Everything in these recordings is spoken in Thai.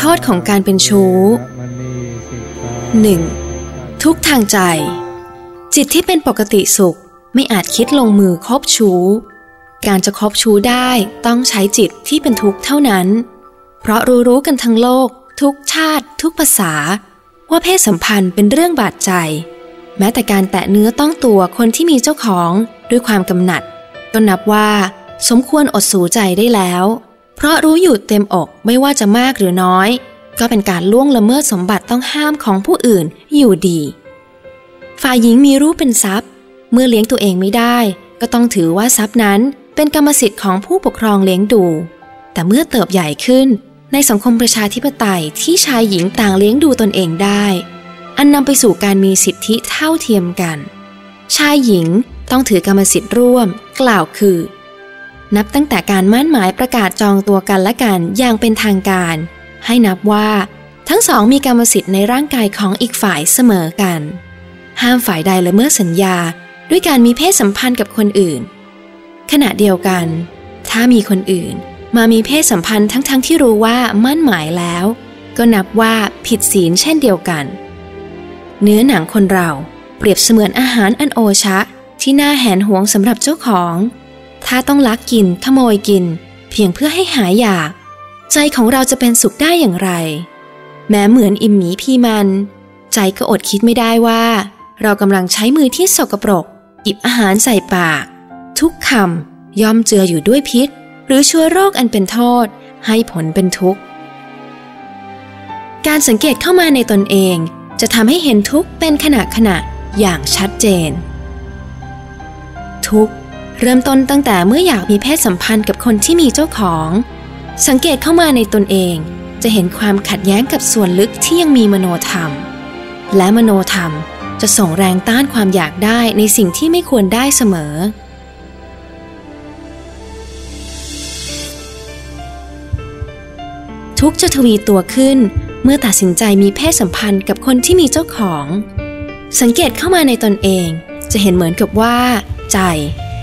โทษของการเป็นชู้มณีสิกขาหนึ่งทุกข์ทางใจ จิตที่เป็นปกติสุขไม่อาจคิดลงมือคบชู้ การจะคบชู้ได้ต้องใช้จิตที่เป็นทุกข์เท่านั้น เพราะรู้รู้ๆกันทั้งโลก ทุกชาติ ทุกภาษา ว่าเพศสัมพันธ์เป็นเรื่องบาดใจ แม้แต่การแตะเนื้อต้องตัวคนที่มีเจ้าของด้วยความกำหนัดก็นับว่า สมควรอดสูใจได้แล้ว เพราะรู้อยู่เต็มอกไม่ว่าจะมากหรือน้อย ก็เป็นการล่วงละเมิดสมบัติต้องห้ามของผู้อื่นอยู่ดี ฝ่ายหญิงมีรู้เป็นทรัพย์ เมื่อเลี้ยงตัวเองไม่ได้ ก็ต้องถือว่าทรัพย์นั้นเป็นกรรมสิทธิ์ของผู้ปกครองเลี้ยงดู แต่เมื่อเติบใหญ่ขึ้น ในสังคมประชาธิปไตยที่ชายหญิงต่างเลี้ยงดูตนเองได้ อันนำไปสู่การมีสิทธิเท่าเทียมกัน ชายหญิงต้องถือกรรมสิทธิ์ร่วม กล่าวคือ นับตั้งแต่การมั่นหมายประกาศจองตัวกันและกันอย่างเป็นทางการ ให้นับว่าทั้งสองมีกรรมสิทธิ์ในร่างกายของอีกฝ่ายเสมอกัน ห้ามฝ่ายใดละเมิดสัญญาด้วยการมีเพศสัมพันธ์กับคนอื่น ขณะเดียวกัน ถ้ามีคนอื่นมามีเพศสัมพันธ์ทั้งๆทที่รู้ว่ามั่นหมายแล้ว ก็นับว่าผิดศีลเช่นเดียวกัน เนื้อหนังคนเราเปรียบเสมือนอาหารอันโอชะ ที่น่าแหนหวงสำหรับเจ้าของ ถ้าต้องลักกินขโมยกิน เพียงเพื่อให้หายอยาก ใจของเราจะเป็นสุขได้อย่างไร แม้เหมือนอิมหมีพีมัน ใจก็อดคิดไม่ได้ว่า เรากำลังใช้มือที่สกปรกหยิบอาหารใส่ปาก ทุกคำย่อมเจืออยู่ด้วยพิษ หรือเชื้อโรคอันเป็นโทษ ให้ผลเป็นทุกข์ การสังเกตเข้ามาในตนเอง จะทำให้เห็นทุกข์เป็นขณะขณะอย่างชัดเจน ทุกข์ เริ่มต้นตั้งแต่เมื่ออยากมีเพศสัมพันธ์กับคนที่มีเจ้าของ สังเกตเข้ามาในตนเอง จะเห็นความขัดแย้งกับส่วนลึกที่ยังมีมโนธรรม และมโนธรรมจะส่งแรงต้านความอยากได้ในสิ่งที่ไม่ควรได้เสมอ ทุกจะทวีตัวขึ้นเมื่อตัดสินใจมีเพศสัมพันธ์กับคนที่มีเจ้าของ สังเกตเข้ามาในตนเอง จะเห็นเหมือนกับว่า ใจ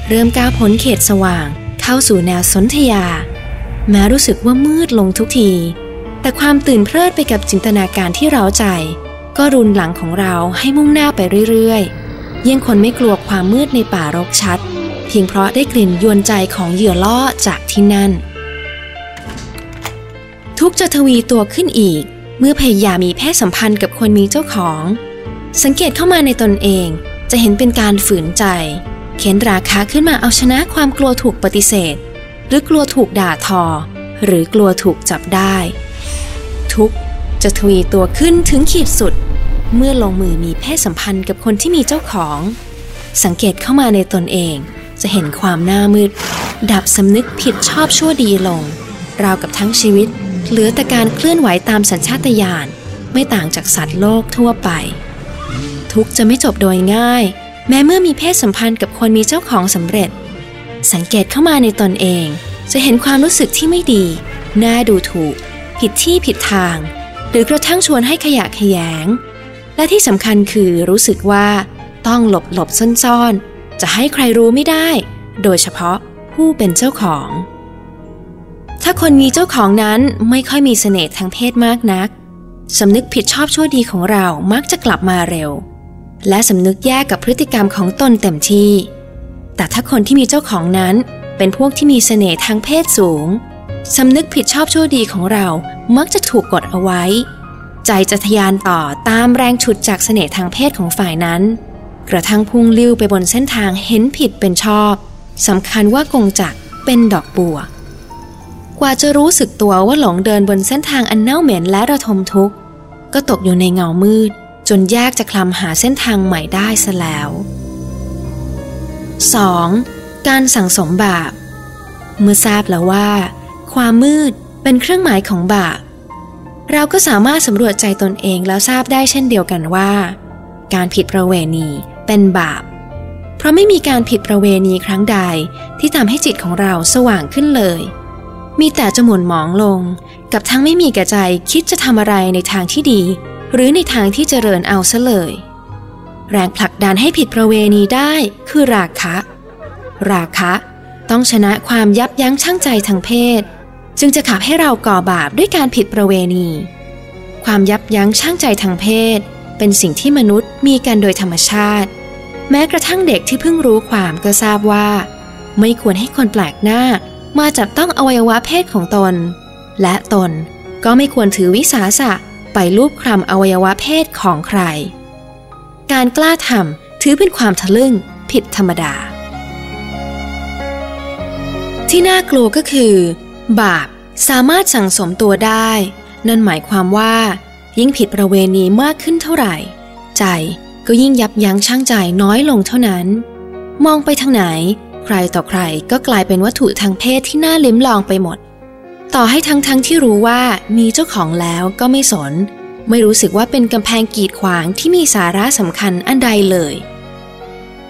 เริ่มก้าวพ้นเขตสว่าง เข้าสู่แนวสนธยา แม้รู้สึกว่ามืดลงทุกที แต่ความตื่นเพลิดไปกับจินตนาการที่เราใจ ก็รุนหลังของเราให้มุ่งหน้าไปเรื่อยๆยิ่งคนไม่กลัวความมืดในป่ารกชัด เพียงเพราะได้กลิ่นยวนใจของเหยื่อล่อจากที่นั่น ทุกจะทวีตัวขึ้นอีก เมื่อพยายามมีเพศสัมพันธ์กับคนมีเจ้าของ สังเกตเข้ามาในตนเองจะเห็นเป็นการฝืนใจ เข็นราคาขึ้นมาเอาชนะความกลัวถูกปฏิเสธ หรือกลัวถูกด่าทอ หรือกลัวถูกจับได้ ทุกจะทวีตัวขึ้นถึงขีดสุด เมื่อลงมือมีเพศสัมพันธ์กับคนที่มีเจ้าของ สังเกตเข้ามาในตนเอง จะเห็นความหน้ามืด ดับสำนึกผิดชอบชั่วดีลง ราวกับทั้งชีวิต เหลือแต่การเคลื่อนไหวตามสัญชาตญาณไม่ต่างจากสัตว์โลกทั่วไป ทุกจะไม่จบโดยง่าย แม้เมื่อมีเพศสัมพันธ์กับคนมีเจ้าของสำเร็จ สังเกตเข้ามาในตนเอง จะเห็นความรู้สึกที่ไม่ดี น่าดูถูก ผิดที่ผิดทาง หรือกระทั่งชวนให้ขยะแขยง และที่สำคัญคือรู้สึกว่า ต้องหลบหลบซ่อนๆ จะให้ใครรู้ไม่ได้ โดยเฉพาะผู้เป็นเจ้าของ ถ้าคนมีเจ้าของนั้นไม่ค่อยมีเสน่ห์ทางเพศมากนักสำนึกผิดชอบชั่วดีของเรามักจะกลับมาเร็ว และสำนึกแย่กับพฤติกรรมของตนเต็มที่ แต่ถ้าคนที่มีเจ้าของนั้นเป็นพวกที่มีเสน่ห์ทางเพศสูง สำนึกผิดชอบชั่วดีของเรามักจะถูกกดเอาไว้ ใจจะทะยานต่อตามแรงฉุดจากเสน่ห์ทางเพศของฝ่ายนั้น กระทั่งพุ่งลิ้วไปบนเส้นทางเห็นผิดเป็นชอบสำคัญว่ากงจักเป็นดอกบัว กว่าจะรู้สึกตัวว่าหลงเดินบนเส้นทางอันเน่าเหม็นและระทมทุกข์ ก็ตกอยู่ในเงามืด จนยากจะคลำหาเส้นทางใหม่ได้ซะแล้ว 2. การสั่งสมบาป เมื่อทราบแล้วว่า ความมืดเป็นเครื่องหมายของบาป เราก็สามารถสำรวจใจตนเองแล้วทราบได้เช่นเดียวกันว่า การผิดประเวณีเป็นบาป เพราะไม่มีการผิดประเวณีครั้งใดที่ทำให้จิตของเราสว่างขึ้นเลย มีแต่จะหม่นหมองลง กับทั้งไม่มีแก่ใจคิดจะทำอะไรในทางที่ดี หรือในทางที่เจริญเอาซะเลย แรงผลักดันให้ผิดประเวณีได้คือราคะ ราคะต้องชนะความยับยั้งชั่งใจทางเพศ จึงจะขับให้เราก่อบาปด้วยการผิดประเวณี ความยับยั้งชั่งใจทางเพศ เป็นสิ่งที่มนุษย์มีกันโดยธรรมชาติ แม้กระทั่งเด็กที่เพิ่งรู้ความก็ทราบว่า ไม่ควรให้คนแปลกหน้ามาจับต้องอวัยวะเพศของตน และตนก็ไม่ควรถือวิสาสะ ไปลูบคลำอวัยวะเพศของใคร การกล้าทำถือเป็นความทะลึ่งผิดธรรมดา ที่น่ากลัวก็คือ บาปสามารถสั่งสมตัวได้ นั่นหมายความว่า ยิ่งผิดประเวณีมากขึ้นเท่าไหร่ ใจก็ยิ่งยับยั้งชั่งใจน้อยลงเท่านั้น มองไปทางไหน ใครต่อใครก็กลายเป็นวัตถุทางเพศที่น่าลิ้มลองไปหมด ต่อให้ทั้งทั้งที่รู้ว่ามีเจ้าของแล้วก็ไม่สน ไม่รู้สึกว่าเป็นกำแพงกีดขวางที่มีสาระสำคัญอันใดเลย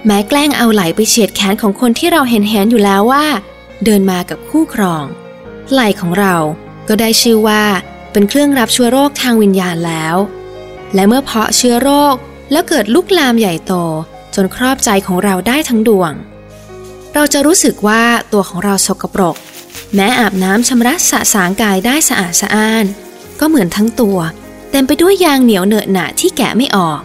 แม้แกล้งเอาไหลไปเฉียดแขนของคนที่เราเห็นเห็นอยู่แล้วว่า เดินมากับคู่ครอง ไหลของเราก็ได้ชื่อว่าเป็นเครื่องรับเชื้อโรคทางวิญญาณแล้ว และเมื่อเพาะเชื้อโรคแล้วเกิดลุกลามใหญ่โต จนครอบใจของเราได้ทั้งดวง เราจะรู้สึกว่าตัวของเราสกปรก แม้อาบน้ำชำระสะสางกายได้สะอาดสะอ้าน ก็เหมือนทั้งตัว เต็มไปด้วยยางเหนียวเหนอะหนะที่แกะไม่ออก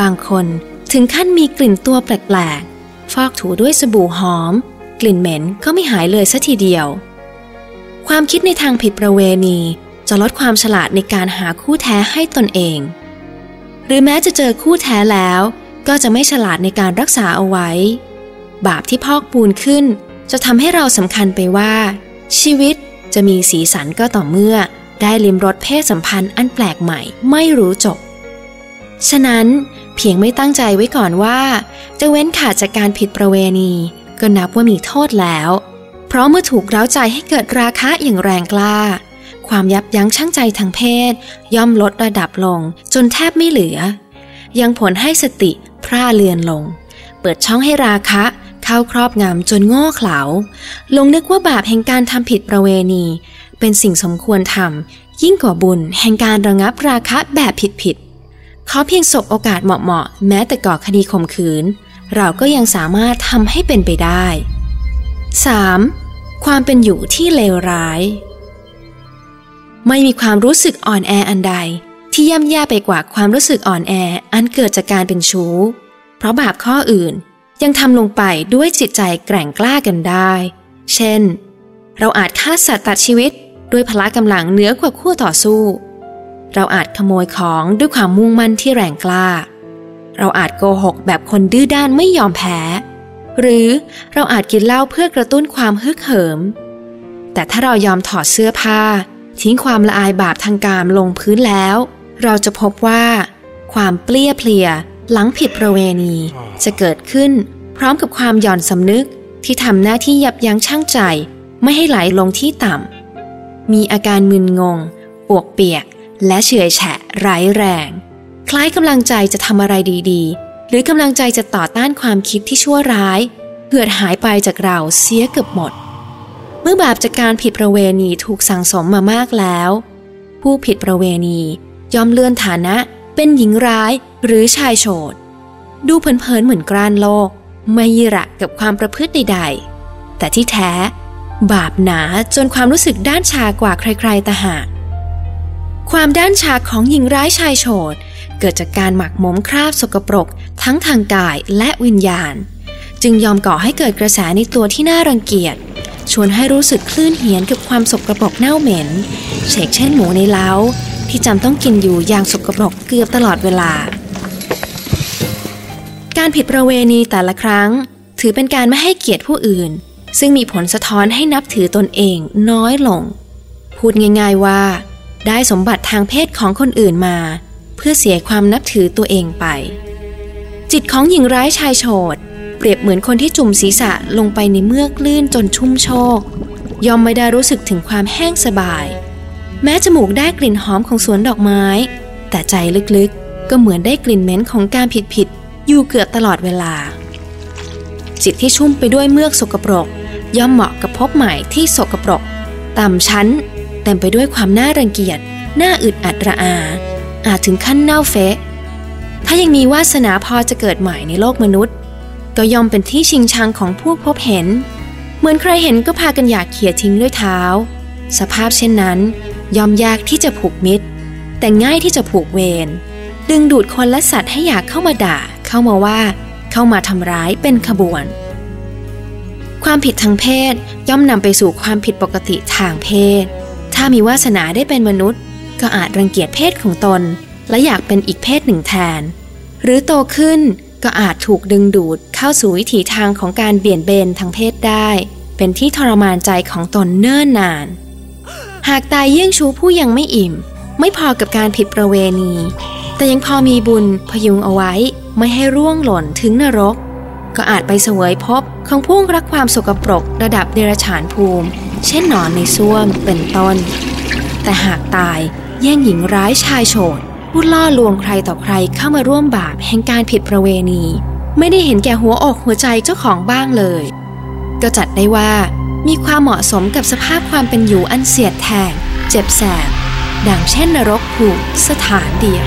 บางคนถึงขั้นมีกลิ่นตัวแปลกๆ ฟอกถูด้วยสบู่หอม กลิ่นเหม็นก็ไม่หายเลยสัทีเดียว ความคิดในทางผิดประเวณีจะลดความฉลาดในการหาคู่แท้ให้ตนเอง หรือแม้จะเจอคู่แท้แล้วก็จะไม่ฉลาดในการรักษาเอาไว้ บาปที่พอกปูนขึ้น จะทำให้เราสำคัญไปว่า ชีวิตจะมีสีสันก็ต่อเมื่อได้ลิมรสเพศสัมพันธ์อันแปลกใหม่ไม่รู้จบ ฉะนั้นเพียงไม่ตั้งใจไว้ก่อนว่า จะเว้นขาดจากการผิดประเวณี ก็นับว่ามีโทษแล้ว เพราะเมื่อถูกเร้าใจให้เกิดราคะอย่างแรงกล้า ความยับยั้งชั่งใจทางเพศ ย่อมลดระดับลง จนแทบไม่เหลือ ยังผลให้สติพร่าเลือนลง เปิดช่องให้ราคะ เข้าครอบงำจนโง่เขลาลงนึกว่าบาปแห่งการทำผิดประเวณี เป็นสิ่งสมควรทำยิ่งกว่าบุญแห่งการระงับราคะแบบผิดๆเขาเพียงสบโอกาสเหมาะๆแม้แต่ก่อคดีข่มขืน เราก็ยังสามารถทำให้เป็นไปได้ 3. ความเป็นอยู่ที่เลวร้าย ไม่มีความรู้สึกอ่อนแออันใด ที่ย่ำแย่ไปกว่าความรู้สึกอ่อนแออันเกิดจากการเป็นชู้ เพราะบาปข้ออื่น ยังทำลงไปด้วยจิตใจแกร่งกล้ากันได้ เช่น เราอาจฆ่าสัตว์ตัดชีวิตด้วยพละกำลังเหนือกว่าคู่ต่อสู้ เราอาจขโมยของด้วยความมุ่งมั่นที่แรงกล้า เราอาจโกหกแบบคนดื้อด้านไม่ยอมแพ้ หรือเราอาจกินเหล้าเพื่อกระตุ้นความฮึกเหิม แต่ถ้าเรายอมถอดเสื้อผ้า ทิ้งความละอายบาปทางกามลงพื้นแล้ว เราจะพบว่า ความเปลี้ยเพลียหลังผิดประเวณีจะเกิดขึ้น พร้อมกับความหย่อนสำนึกที่ทำหน้าที่ยับยั้งชั่งใจ ไม่ให้ไหลลงที่ต่ำ มีอาการมึนงง ปวกเปียก และเฉื่อยแฉะร้ายแรง คล้ายกำลังใจจะทำอะไรดีๆ หรือกำลังใจจะต่อต้านความคิดที่ชั่วร้ายเหือดหายไปจากเราเสียเกือบหมด เมื่อบาปจากการผิดประเวณีถูกสั่งสมมามากแล้ว ผู้ผิดประเวณียอมเลื่อนฐานะเป็นหญิงร้ายหรือชายโฉดดูเผินๆเหมือนกรานโลก ไม่ยิระกับความประพฤติใดๆ แต่ที่แท้ บาปหนาจนความรู้สึกด้านชากว่าใครๆตาหาก ความด้านชาของหญิงร้ายชายโฉดเกิดจากการหมักหมมคราบสกปรก ทั้งทางกายและวิญญาณ จึงยอมก่อให้เกิดกระแสในตัวที่น่ารังเกียจ ชวนให้รู้สึกคลื่นเหียนกับความสกปรกเน่าเหม็นเชกเช่นหมูในเล้าที่จำต้องกินอยู่อย่างสกปรกเกือบตลอดเวลา การผิดประเวณีแต่ละครั้ง ถือเป็นการไม่ให้เกียรติผู้อื่น ซึ่งมีผลสะท้อนให้นับถือตนเองน้อยลง พูดง่ายๆว่า ได้สมบัติทางเพศของคนอื่นมา เพื่อเสียความนับถือตัวเองไป จิตของหญิงร้ายชายโฉดเปรียบเหมือนคนที่จุ่มศีรษะลงไปในเมือกลื่นจนชุ่มโชกยอมไม่ได้รู้สึกถึงความแห้งสบาย แม้จมูกได้กลิ่นหอมของสวนดอกไม้ แต่ใจลึกๆ ก็เหมือนได้กลิ่นเหม็นของการผิดๆ อยู่เกือบตลอดเวลา จิตที่ชุ่มไปด้วยเมือกสกปรก ย่อมเหมาะกับพบใหม่ที่สกปรก ต่ำชั้น เต็มไปด้วยความน่ารังเกียจน่าอึดอัดระอา อาจถึงขั้นเน่าเฟะ ถ้ายังมีวาสนาพอจะเกิดใหม่ในโลกมนุษย์ ก็ยอมเป็นที่ชิงชังของผู้พบเห็น เหมือนใครเห็นก็พากันอยากเขี่ยทิ้งด้วยเท้า สภาพเช่นนั้น ย่อมยากที่จะผูกมิตร แต่ง่ายที่จะผูกเวรดึงดูดคนและสัตว์ให้อยากเข้ามาด่า เข้ามาว่า เข้ามาทำร้ายเป็นขบวน ความผิดทางเพศย่อมนำไปสู่ความผิดปกติทางเพศ ถ้ามีวาสนาได้เป็นมนุษย์ ก็อาจรังเกียจเพศของตน และอยากเป็นอีกเพศหนึ่งแทน หรือโตขึ้นก็อาจถูกดึงดูดเข้าสู่วิถีทางของการเบี่ยนเบนทางเพศได้ เป็นที่ทรมานใจของตนเนิ่นนาน หากตายเยี่ยงชูผู้ยังไม่อิ่ม ไม่พอกับการผิดประเวณี แต่ยังพอมีบุญพยุงเอาไว้ ไม่ให้ร่วงหล่นถึงนรก ก็อาจไปเสวยพบของผู้รักความสกปรกระดับเดรัจฉานภูมิ เช่นหนอนในส้วมเป็นต้น แต่หากตายแย่งหญิงร้ายชายโฉดผู้ล่อลวงใครต่อใครเข้ามาร่วมบาปแห่งการผิดประเวณี ไม่ได้เห็นแก่หัวอกหัวใจเจ้าของบ้างเลย ก็จัดได้ว่ามีความเหมาะสมกับสภาพความเป็นอยู่อันเสียดแทง เจ็บแสบ ดังเช่นนรกผูกสถานเดียว